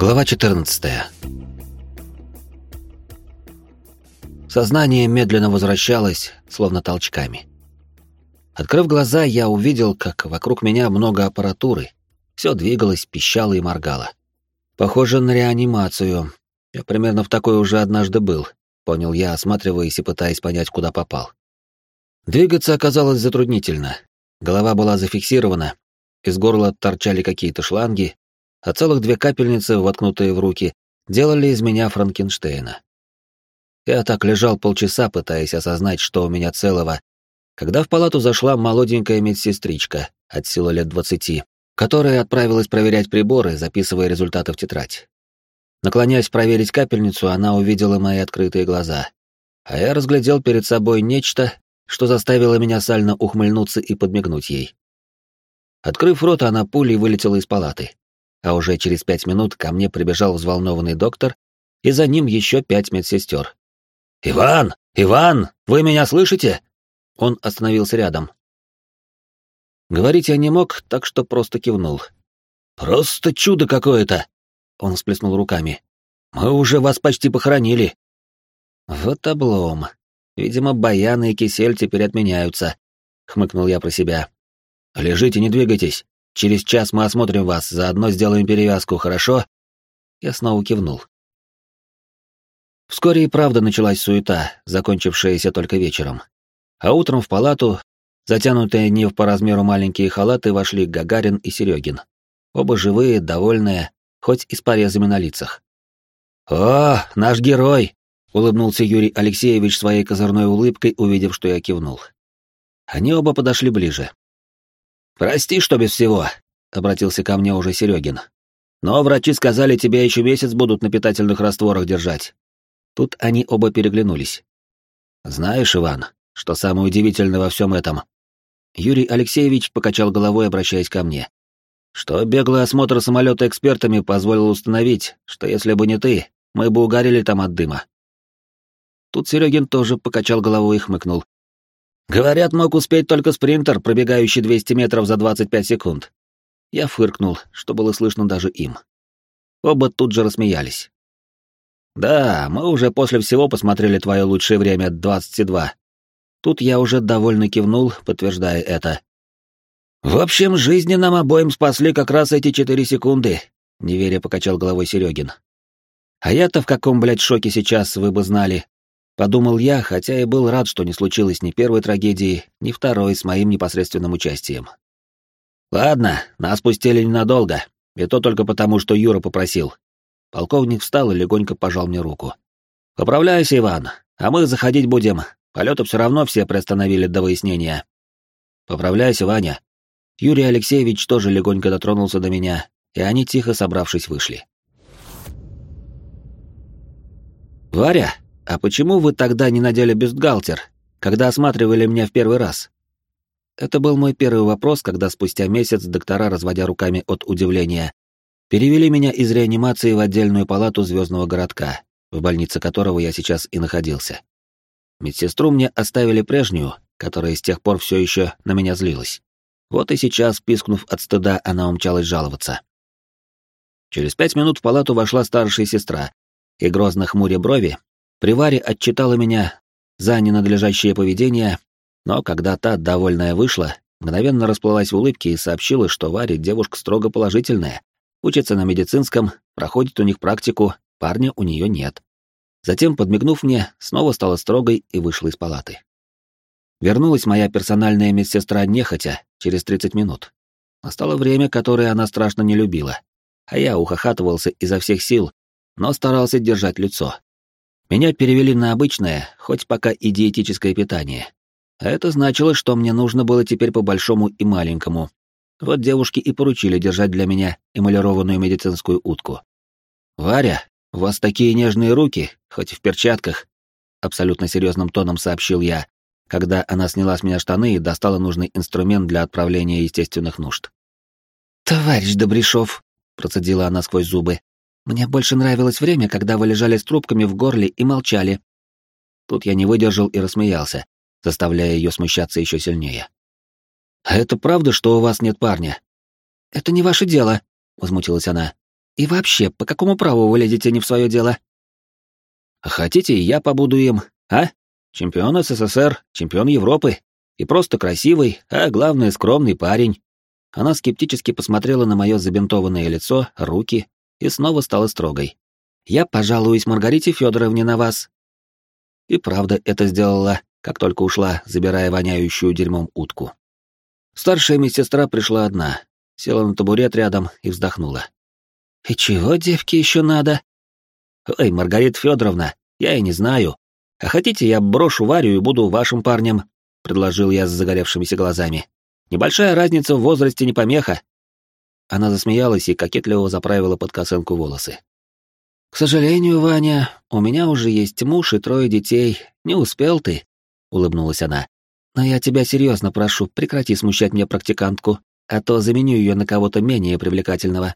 Глава 14. Сознание медленно возвращалось, словно толчками. Открыв глаза, я увидел, как вокруг меня много аппаратуры. Все двигалось, пищало и моргало. Похоже на реанимацию. Я примерно в такой уже однажды был, понял я, осматриваясь и пытаясь понять, куда попал. Двигаться оказалось затруднительно. Голова была зафиксирована, из горла торчали какие-то шланги, а целых две капельницы, воткнутые в руки, делали из меня Франкенштейна. Я так лежал полчаса, пытаясь осознать, что у меня целого, когда в палату зашла молоденькая медсестричка от силы лет двадцати, которая отправилась проверять приборы, записывая результаты в тетрадь. Наклоняясь проверить капельницу, она увидела мои открытые глаза, а я разглядел перед собой нечто, что заставило меня сально ухмыльнуться и подмигнуть ей. Открыв рот, она пулей вылетела из палаты а уже через пять минут ко мне прибежал взволнованный доктор, и за ним еще пять медсестер. «Иван! Иван! Вы меня слышите?» Он остановился рядом. Говорить я не мог, так что просто кивнул. «Просто чудо какое-то!» Он всплеснул руками. «Мы уже вас почти похоронили!» «Вот облом. Видимо, баяны и кисель теперь отменяются», — хмыкнул я про себя. «Лежите, не двигайтесь. Через час мы осмотрим вас, заодно сделаем перевязку, хорошо?» Я снова кивнул. Вскоре и правда началась суета, закончившаяся только вечером. А утром в палату, затянутые не по размеру маленькие халаты, вошли Гагарин и Серегин. Оба живые, довольные, хоть и с порезами на лицах. «О, наш герой!» — улыбнулся Юрий Алексеевич своей козырной улыбкой, увидев, что я кивнул. Они оба подошли ближе. «Прости, что без всего», — обратился ко мне уже Серегин. «Но врачи сказали, тебя еще месяц будут на питательных растворах держать». Тут они оба переглянулись. «Знаешь, Иван, что самое удивительное во всем этом?» Юрий Алексеевич покачал головой, обращаясь ко мне. «Что беглый осмотр самолета экспертами позволил установить, что если бы не ты, мы бы угорели там от дыма». Тут Серегин тоже покачал головой и хмыкнул. Говорят, мог успеть только спринтер, пробегающий 200 метров за 25 секунд. Я фыркнул, что было слышно даже им. Оба тут же рассмеялись. «Да, мы уже после всего посмотрели твое лучшее время 22. Тут я уже довольно кивнул, подтверждая это. «В общем, жизни нам обоим спасли как раз эти четыре секунды», — неверя покачал головой Серегин. «А я-то в каком, блядь, шоке сейчас, вы бы знали. Подумал я, хотя и был рад, что не случилось ни первой трагедии, ни второй с моим непосредственным участием. Ладно, нас пустили ненадолго, и то только потому, что Юра попросил. Полковник встал и легонько пожал мне руку. «Поправляйся, Иван, а мы заходить будем. Полеты все равно все приостановили до выяснения». «Поправляйся, Ваня». Юрий Алексеевич тоже легонько дотронулся до меня, и они, тихо собравшись, вышли. «Варя, «А почему вы тогда не надели бюстгальтер, когда осматривали меня в первый раз?» Это был мой первый вопрос, когда спустя месяц доктора, разводя руками от удивления, перевели меня из реанимации в отдельную палату звездного городка, в больнице которого я сейчас и находился. Медсестру мне оставили прежнюю, которая с тех пор все еще на меня злилась. Вот и сейчас, пискнув от стыда, она умчалась жаловаться. Через пять минут в палату вошла старшая сестра, и грозно хмуря брови, Привари отчитала меня за ненадлежащее поведение, но когда та, довольная, вышла, мгновенно расплылась в улыбке и сообщила, что Варя девушка строго положительная, учится на медицинском, проходит у них практику, парня у нее нет. Затем, подмигнув мне, снова стала строгой и вышла из палаты. Вернулась моя персональная медсестра нехотя, через 30 минут. Настало время, которое она страшно не любила, а я ухахатывался изо всех сил, но старался держать лицо. Меня перевели на обычное, хоть пока и диетическое питание. А это значило, что мне нужно было теперь по большому и маленькому. Вот девушки и поручили держать для меня эмалированную медицинскую утку. «Варя, у вас такие нежные руки, хоть и в перчатках», — абсолютно серьезным тоном сообщил я, когда она сняла с меня штаны и достала нужный инструмент для отправления естественных нужд. «Товарищ Добряшов», — процедила она сквозь зубы, мне больше нравилось время, когда вы лежали с трубками в горле и молчали. Тут я не выдержал и рассмеялся, заставляя ее смущаться еще сильнее. «А это правда, что у вас нет парня?» «Это не ваше дело», — возмутилась она. И вообще, по какому праву вы лезете не в свое дело? Хотите, я побуду им, а? Чемпион СССР, чемпион Европы. И просто красивый, а главное, скромный парень. Она скептически посмотрела на мое забинтованное лицо, руки и снова стала строгой. «Я пожалуюсь Маргарите Федоровне на вас». И правда это сделала, как только ушла, забирая воняющую дерьмом утку. Старшая медсестра пришла одна, села на табурет рядом и вздохнула. «И чего девке еще надо?» «Ой, Маргарита Федоровна, я и не знаю. А хотите, я брошу Варю и буду вашим парнем?» — предложил я с загоревшимися глазами. «Небольшая разница в возрасте не помеха». Она засмеялась и кокетливо заправила под косынку волосы. «К сожалению, Ваня, у меня уже есть муж и трое детей. Не успел ты», — улыбнулась она. «Но я тебя серьезно прошу, прекрати смущать мне практикантку, а то заменю ее на кого-то менее привлекательного».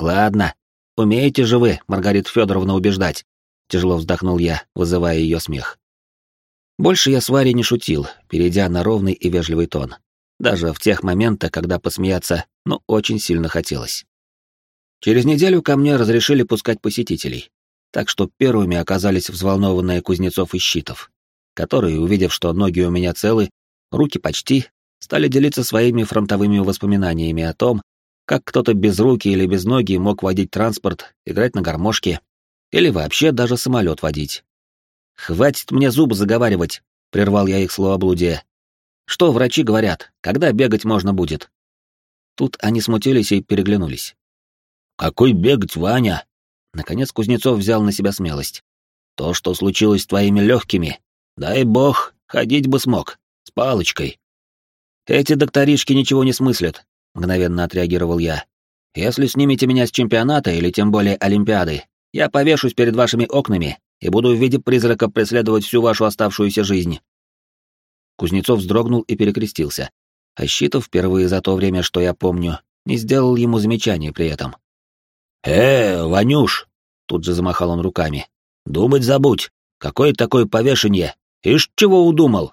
«Ладно, умеете же вы, Маргарита Федоровна, убеждать», — тяжело вздохнул я, вызывая ее смех. Больше я с Варей не шутил, перейдя на ровный и вежливый тон. Даже в тех моментах, когда посмеяться, ну, очень сильно хотелось. Через неделю ко мне разрешили пускать посетителей, так что первыми оказались взволнованные Кузнецов и Щитов, которые, увидев, что ноги у меня целы, руки почти, стали делиться своими фронтовыми воспоминаниями о том, как кто-то без руки или без ноги мог водить транспорт, играть на гармошке или вообще даже самолет водить. «Хватит мне зубы заговаривать», — прервал я их словоблудие. «Что врачи говорят, когда бегать можно будет?» Тут они смутились и переглянулись. «Какой бегать, Ваня?» Наконец Кузнецов взял на себя смелость. «То, что случилось с твоими легкими, дай бог, ходить бы смог, с палочкой». «Эти докторишки ничего не смыслят», — мгновенно отреагировал я. «Если снимете меня с чемпионата или тем более Олимпиады, я повешусь перед вашими окнами и буду в виде призрака преследовать всю вашу оставшуюся жизнь». Кузнецов вздрогнул и перекрестился. А Щитов впервые за то время, что я помню, не сделал ему замечания при этом. «Э, Ванюш!» — тут же замахал он руками. «Думать забудь! Какое такое повешение? Ишь, чего удумал?»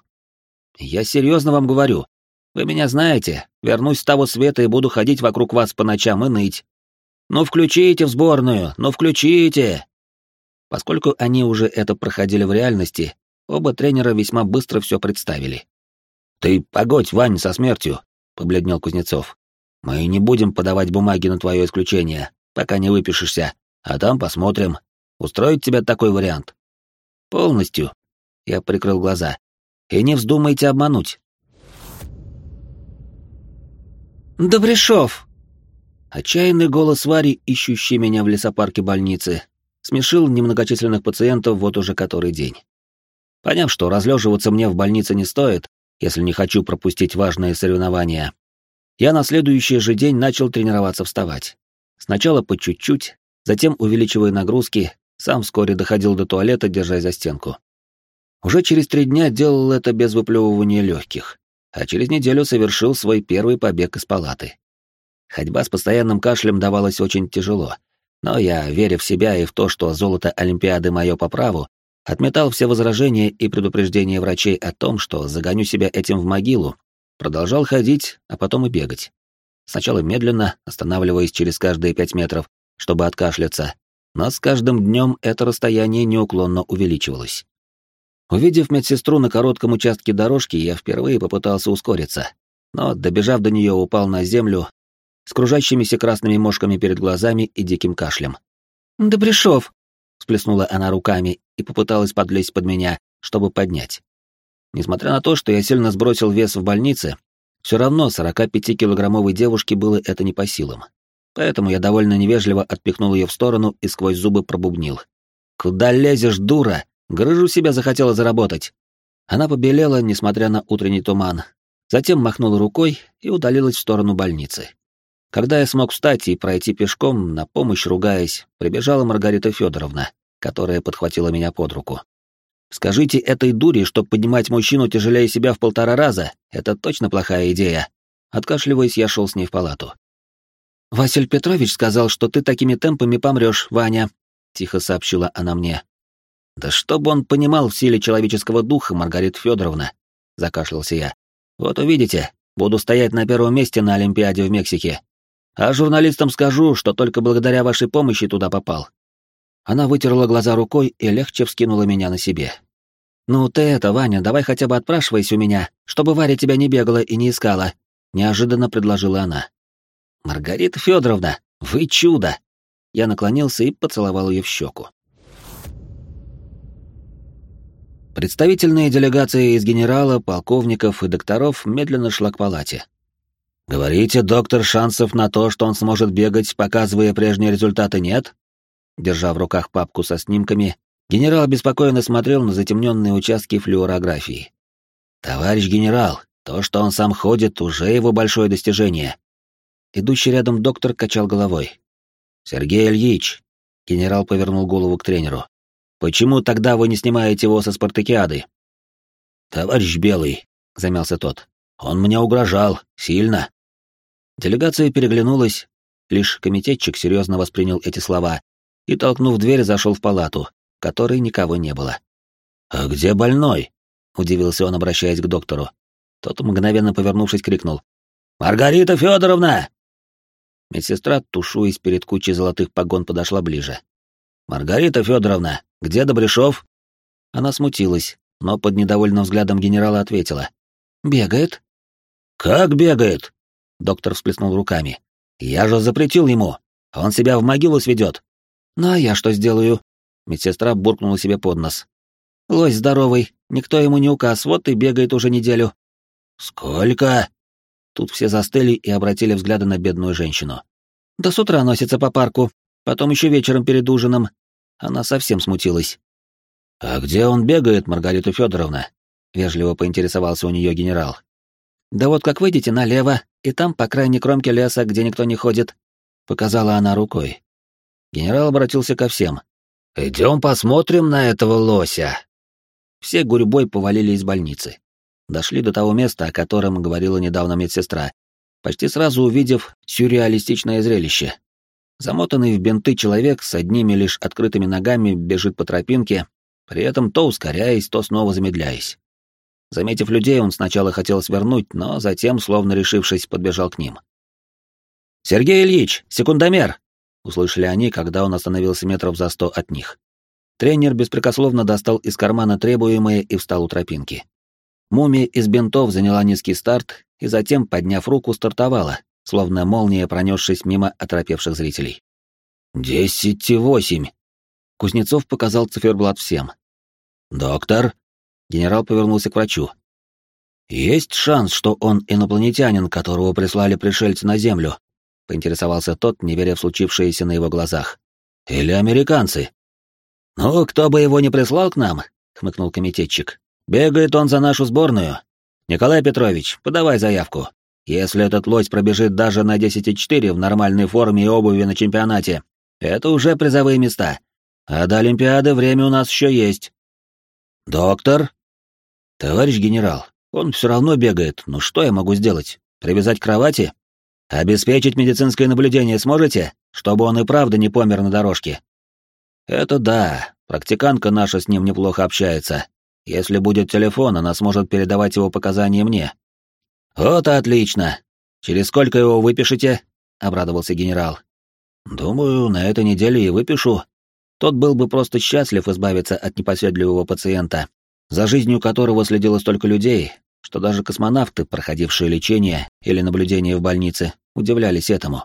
«Я серьезно вам говорю. Вы меня знаете. Вернусь с того света и буду ходить вокруг вас по ночам и ныть. Ну включите в сборную, ну включите!» Поскольку они уже это проходили в реальности, оба тренера весьма быстро все представили. «Ты погодь, Вань, со смертью!» — побледнел Кузнецов. «Мы не будем подавать бумаги на твое исключение пока не выпишешься, а там посмотрим. Устроит тебя такой вариант? Полностью. Я прикрыл глаза. И не вздумайте обмануть. Добряшов! Отчаянный голос Вари, ищущий меня в лесопарке больницы, смешил немногочисленных пациентов вот уже который день. Поняв, что разлеживаться мне в больнице не стоит, если не хочу пропустить важные соревнования, я на следующий же день начал тренироваться вставать. Сначала по чуть-чуть, затем, увеличивая нагрузки, сам вскоре доходил до туалета, держась за стенку. Уже через три дня делал это без выплевывания легких, а через неделю совершил свой первый побег из палаты. Ходьба с постоянным кашлем давалась очень тяжело, но я, веря в себя и в то, что золото Олимпиады мое по праву, отметал все возражения и предупреждения врачей о том, что загоню себя этим в могилу, продолжал ходить, а потом и бегать. Сначала медленно, останавливаясь через каждые пять метров, чтобы откашляться, но с каждым днем это расстояние неуклонно увеличивалось. Увидев медсестру на коротком участке дорожки, я впервые попытался ускориться, но, добежав до нее, упал на землю с кружащимися красными мошками перед глазами и диким кашлем. «Добряшов!» — сплеснула она руками и попыталась подлезть под меня, чтобы поднять. Несмотря на то, что я сильно сбросил вес в больнице, все равно 45-килограммовой девушке было это не по силам. Поэтому я довольно невежливо отпихнул ее в сторону и сквозь зубы пробубнил. «Куда лезешь, дура? Грыжу себя захотела заработать!» Она побелела, несмотря на утренний туман, затем махнула рукой и удалилась в сторону больницы. Когда я смог встать и пройти пешком, на помощь ругаясь, прибежала Маргарита Федоровна, которая подхватила меня под руку. Скажите этой дуре, что поднимать мужчину тяжелее себя в полтора раза — это точно плохая идея. Откашливаясь, я шел с ней в палату. «Василь Петрович сказал, что ты такими темпами помрешь, Ваня», — тихо сообщила она мне. «Да чтобы он понимал в силе человеческого духа, Маргарита Федоровна», — закашлялся я. «Вот увидите, буду стоять на первом месте на Олимпиаде в Мексике. А журналистам скажу, что только благодаря вашей помощи туда попал. Она вытерла глаза рукой и легче вскинула меня на себе. «Ну ты это, Ваня, давай хотя бы отпрашивайся у меня, чтобы Варя тебя не бегала и не искала», — неожиданно предложила она. «Маргарита Федоровна, вы чудо!» Я наклонился и поцеловал ее в щеку. Представительная делегация из генерала, полковников и докторов медленно шла к палате. «Говорите, доктор, шансов на то, что он сможет бегать, показывая прежние результаты, нет?» Держа в руках папку со снимками, генерал обеспокоенно смотрел на затемненные участки флюорографии. «Товарищ генерал, то, что он сам ходит, уже его большое достижение». Идущий рядом доктор качал головой. «Сергей Ильич», — генерал повернул голову к тренеру, — «почему тогда вы не снимаете его со спартакиады?» «Товарищ Белый», — замялся тот, — «он мне угрожал, сильно». Делегация переглянулась, лишь комитетчик серьезно воспринял эти слова и, толкнув дверь, зашел в палату, которой никого не было. «А где больной?» — удивился он, обращаясь к доктору. Тот, мгновенно повернувшись, крикнул. «Маргарита Федоровна!» Медсестра, тушуясь перед кучей золотых погон, подошла ближе. «Маргарита Федоровна, где Добряшов?» Она смутилась, но под недовольным взглядом генерала ответила. «Бегает». «Как бегает?» Доктор всплеснул руками. «Я же запретил ему. Он себя в могилу сведет. «Ну а я что сделаю?» Медсестра буркнула себе под нос. «Лось здоровый, никто ему не указ, вот и бегает уже неделю». «Сколько?» Тут все застыли и обратили взгляды на бедную женщину. «До с утра носится по парку, потом еще вечером перед ужином». Она совсем смутилась. «А где он бегает, Маргарита Федоровна?» — вежливо поинтересовался у нее генерал. «Да вот как выйдете налево, и там по крайней кромке леса, где никто не ходит», — показала она рукой. Генерал обратился ко всем. «Идем посмотрим на этого лося». Все гурьбой повалили из больницы. Дошли до того места, о котором говорила недавно медсестра, почти сразу увидев сюрреалистичное зрелище. Замотанный в бинты человек с одними лишь открытыми ногами бежит по тропинке, при этом то ускоряясь, то снова замедляясь. Заметив людей, он сначала хотел свернуть, но затем, словно решившись, подбежал к ним. «Сергей Ильич, секундомер!» услышали они, когда он остановился метров за сто от них. Тренер беспрекословно достал из кармана требуемое и встал у тропинки. Мумия из бинтов заняла низкий старт и затем, подняв руку, стартовала, словно молния, пронесшись мимо оторопевших зрителей. «Десять и восемь!» Кузнецов показал циферблат всем. «Доктор?» Генерал повернулся к врачу. «Есть шанс, что он инопланетянин, которого прислали пришельцы на Землю, — поинтересовался тот, не веря в случившееся на его глазах. «Или американцы?» «Ну, кто бы его не прислал к нам?» — хмыкнул комитетчик. «Бегает он за нашу сборную. Николай Петрович, подавай заявку. Если этот лось пробежит даже на 10,4 в нормальной форме и обуви на чемпионате, это уже призовые места. А до Олимпиады время у нас еще есть». «Доктор?» «Товарищ генерал, он все равно бегает, ну что я могу сделать? Привязать к кровати?» Обеспечить медицинское наблюдение сможете, чтобы он и правда не помер на дорожке? Это да, практиканка наша с ним неплохо общается. Если будет телефон, она сможет передавать его показания мне. Вот отлично. Через сколько его выпишете? обрадовался генерал. Думаю, на этой неделе и выпишу. Тот был бы просто счастлив избавиться от непоседливого пациента, за жизнью которого следило столько людей, что даже космонавты, проходившие лечение или наблюдение в больнице, удивлялись этому.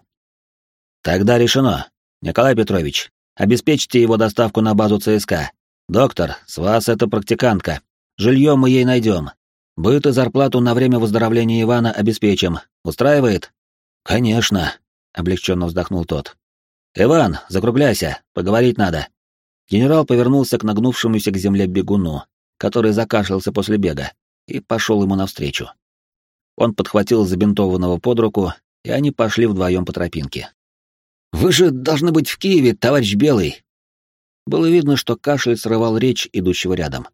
Тогда решено. Николай Петрович, обеспечьте его доставку на базу ЦСК. Доктор, с вас это практикантка. Жилье мы ей найдем. Быт и зарплату на время выздоровления Ивана обеспечим. Устраивает? Конечно, облегченно вздохнул тот. Иван, закругляйся, поговорить надо. Генерал повернулся к нагнувшемуся к земле бегуну, который закашлялся после бега и пошел ему навстречу. Он подхватил забинтованного под руку, и они пошли вдвоем по тропинке. «Вы же должны быть в Киеве, товарищ Белый!» Было видно, что кашель срывал речь идущего рядом.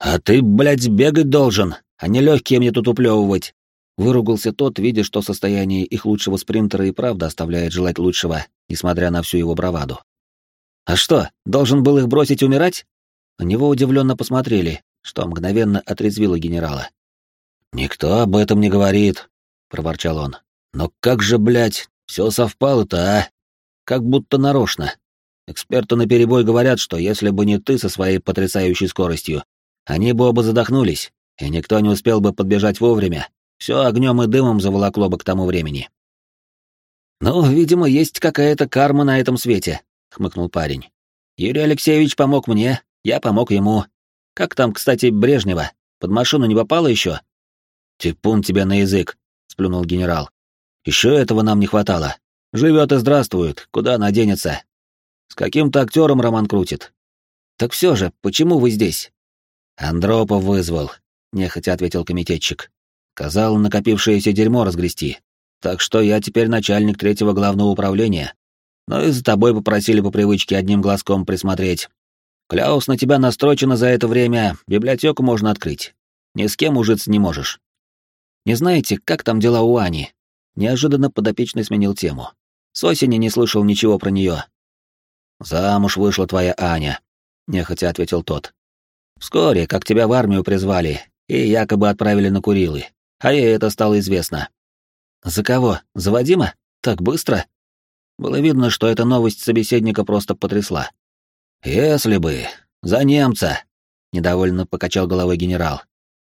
«А ты, блядь, бегать должен, а не легкие мне тут уплевывать!» Выругался тот, видя, что состояние их лучшего спринтера и правда оставляет желать лучшего, несмотря на всю его браваду. «А что, должен был их бросить умирать?» На него удивленно посмотрели, что мгновенно отрезвило генерала. «Никто об этом не говорит», — проворчал он. «Но как же, блядь, Все совпало-то, а? Как будто нарочно. Эксперты наперебой говорят, что если бы не ты со своей потрясающей скоростью, они бы оба задохнулись, и никто не успел бы подбежать вовремя. Все огнем и дымом заволокло бы к тому времени. «Ну, видимо, есть какая-то карма на этом свете», — хмыкнул парень. «Юрий Алексеевич помог мне, я помог ему. Как там, кстати, Брежнева? Под машину не попало еще?» «Типун тебя на язык», — сплюнул генерал. «Еще этого нам не хватало. Живет и здравствует, куда она денется? С каким-то актером роман крутит». «Так все же, почему вы здесь?» «Андропов вызвал», — нехотя ответил комитетчик. «Сказал накопившееся дерьмо разгрести. Так что я теперь начальник третьего главного управления. Но и за тобой попросили по привычке одним глазком присмотреть. Кляус на тебя настрочено за это время, библиотеку можно открыть. Ни с кем ужиться не можешь. Не знаете, как там дела у Ани? Неожиданно подопечный сменил тему. С осени не слышал ничего про нее. Замуж вышла твоя Аня, нехотя ответил тот. Вскоре, как тебя в армию призвали и якобы отправили на Курилы, а ей это стало известно. За кого? За Вадима? Так быстро? Было видно, что эта новость собеседника просто потрясла. Если бы. За немца. Недовольно покачал головой генерал.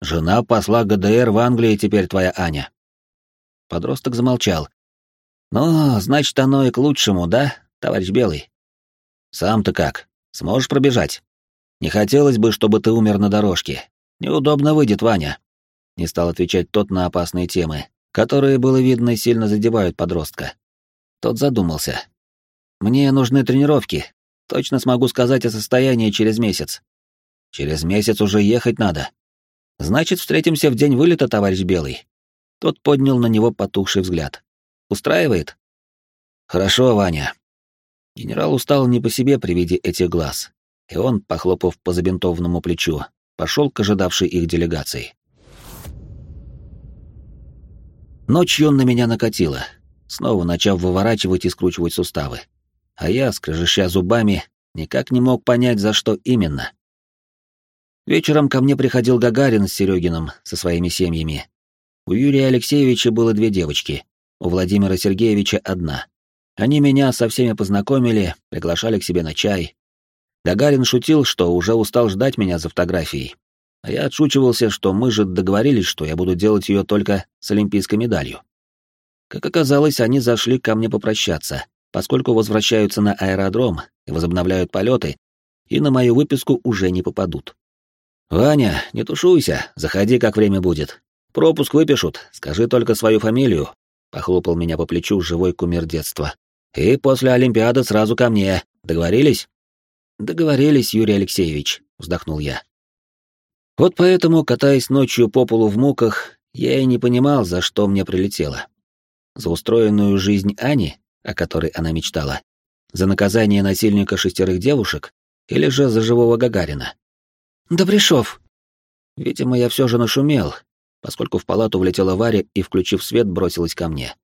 Жена посла ГДР в Англии теперь твоя Аня. Подросток замолчал. Ну, значит, оно и к лучшему, да, товарищ Белый? Сам-то как? Сможешь пробежать? Не хотелось бы, чтобы ты умер на дорожке. Неудобно выйдет, Ваня. Не стал отвечать тот на опасные темы, которые, было видно, сильно задевают подростка. Тот задумался. «Мне нужны тренировки. Точно смогу сказать о состоянии через месяц. Через месяц уже ехать надо. Значит, встретимся в день вылета, товарищ Белый». Тот поднял на него потухший взгляд. «Устраивает?» «Хорошо, Ваня». Генерал устал не по себе при виде этих глаз, и он, похлопав по забинтованному плечу, пошел к ожидавшей их делегации. Ночью на меня накатило, снова начав выворачивать и скручивать суставы. А я, скрежеща зубами, никак не мог понять, за что именно. Вечером ко мне приходил Гагарин с Серегиным со своими семьями. У Юрия Алексеевича было две девочки, у Владимира Сергеевича одна. Они меня со всеми познакомили, приглашали к себе на чай. Гагарин шутил, что уже устал ждать меня за фотографией, а я отшучивался, что мы же договорились, что я буду делать ее только с олимпийской медалью. Как оказалось, они зашли ко мне попрощаться, поскольку возвращаются на аэродром и возобновляют полеты, и на мою выписку уже не попадут. «Ваня, не тушуйся, заходи, как время будет. Пропуск выпишут, скажи только свою фамилию», — похлопал меня по плечу живой кумир детства. «И после Олимпиады сразу ко мне. Договорились?» «Договорились, Юрий Алексеевич», — вздохнул я. Вот поэтому, катаясь ночью по полу в муках, я и не понимал, за что мне прилетело. За устроенную жизнь Ани, о которой она мечтала, за наказание насильника шестерых девушек или же за живого Гагарина. «Добряшов!» Видимо, я все же нашумел, поскольку в палату влетела Варя и, включив свет, бросилась ко мне.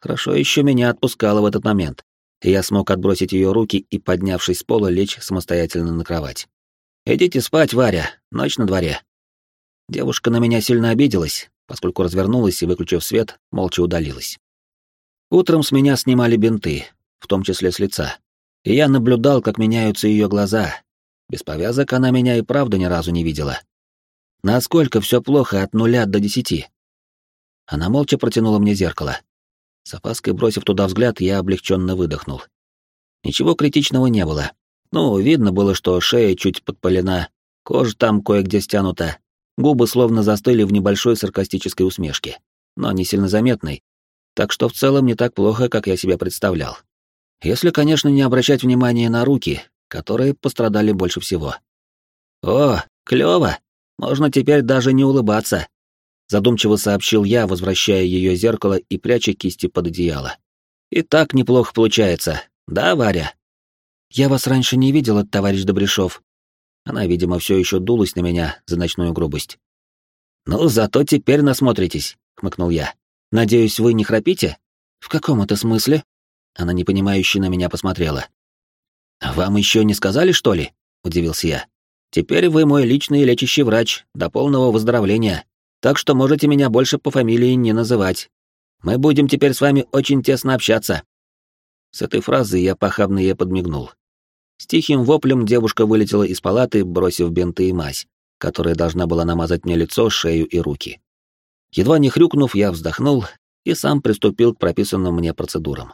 Хорошо еще меня отпускала в этот момент, и я смог отбросить ее руки и, поднявшись с пола, лечь самостоятельно на кровать. «Идите спать, Варя, ночь на дворе». Девушка на меня сильно обиделась, поскольку развернулась и, выключив свет, молча удалилась. Утром с меня снимали бинты, в том числе с лица, и я наблюдал, как меняются ее глаза. Без повязок она меня и правда ни разу не видела. Насколько все плохо от нуля до десяти? Она молча протянула мне зеркало. С опаской бросив туда взгляд, я облегченно выдохнул. Ничего критичного не было. Ну, видно было, что шея чуть подпалена, кожа там кое-где стянута, губы словно застыли в небольшой саркастической усмешке, но не сильно заметной, так что в целом не так плохо, как я себя представлял. Если, конечно, не обращать внимания на руки, которые пострадали больше всего. «О, клёво! Можно теперь даже не улыбаться!» Задумчиво сообщил я, возвращая ее зеркало и пряча кисти под одеяло. «И так неплохо получается, да, Варя?» «Я вас раньше не видела, товарищ Добряшов». Она, видимо, все еще дулась на меня за ночную грубость. «Ну, зато теперь насмотритесь», — хмыкнул я. «Надеюсь, вы не храпите?» «В каком это смысле?» Она непонимающе на меня посмотрела. «А «Вам еще не сказали, что ли?» — удивился я. «Теперь вы мой личный лечащий врач до полного выздоровления, так что можете меня больше по фамилии не называть. Мы будем теперь с вами очень тесно общаться». С этой фразы я похабно ей подмигнул. С тихим воплем девушка вылетела из палаты, бросив бинты и мазь, которая должна была намазать мне лицо, шею и руки. Едва не хрюкнув, я вздохнул и сам приступил к прописанным мне процедурам.